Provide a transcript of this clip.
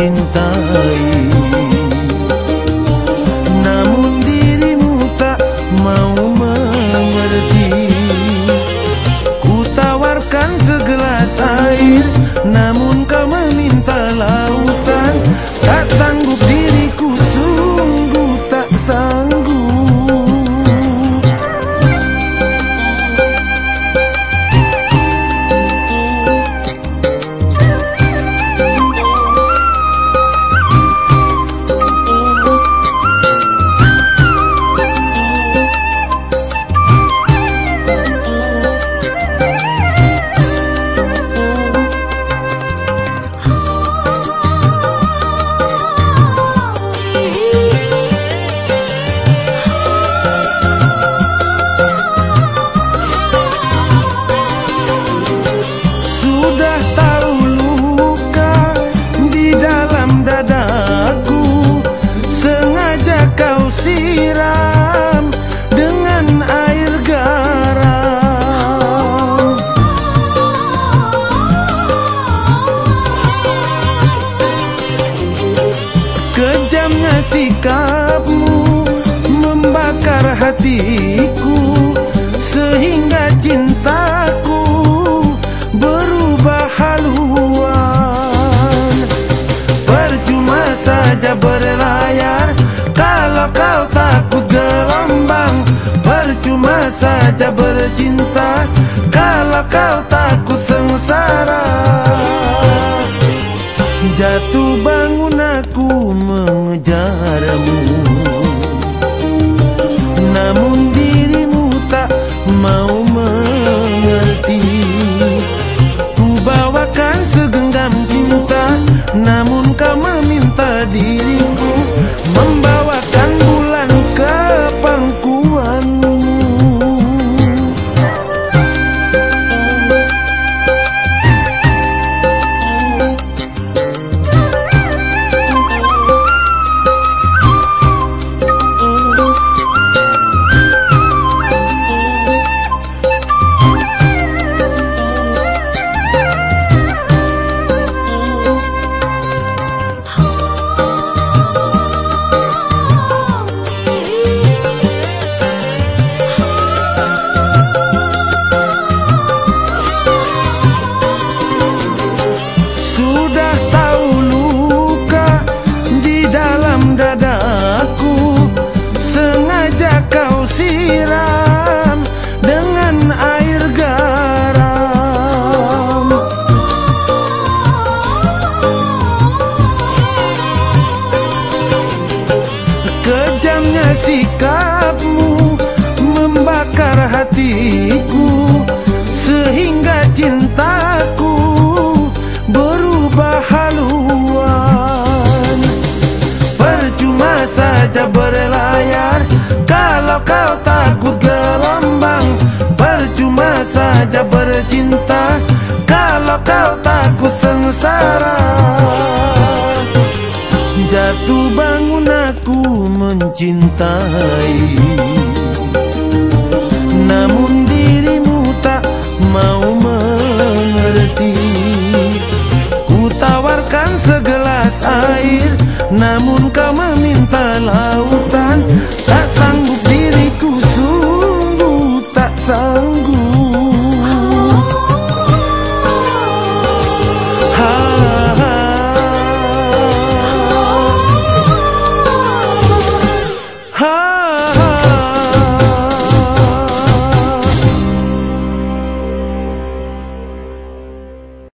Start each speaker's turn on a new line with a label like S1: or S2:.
S1: tentáis sikapmu membakar hatiku sehingga cintaku cinta kau siram dengan air garam. Kejamnya sikapmu membakar hatiku Sehingga cintaku saja bercinta Kalau kau takut sengsara Jatuh bangun aku mencintai. Namun dirimu tak mau mengerti. Ku tawarkan segelas air Namun kau meminta lautan. Tak sanggup diriku sungguh tak sanggup.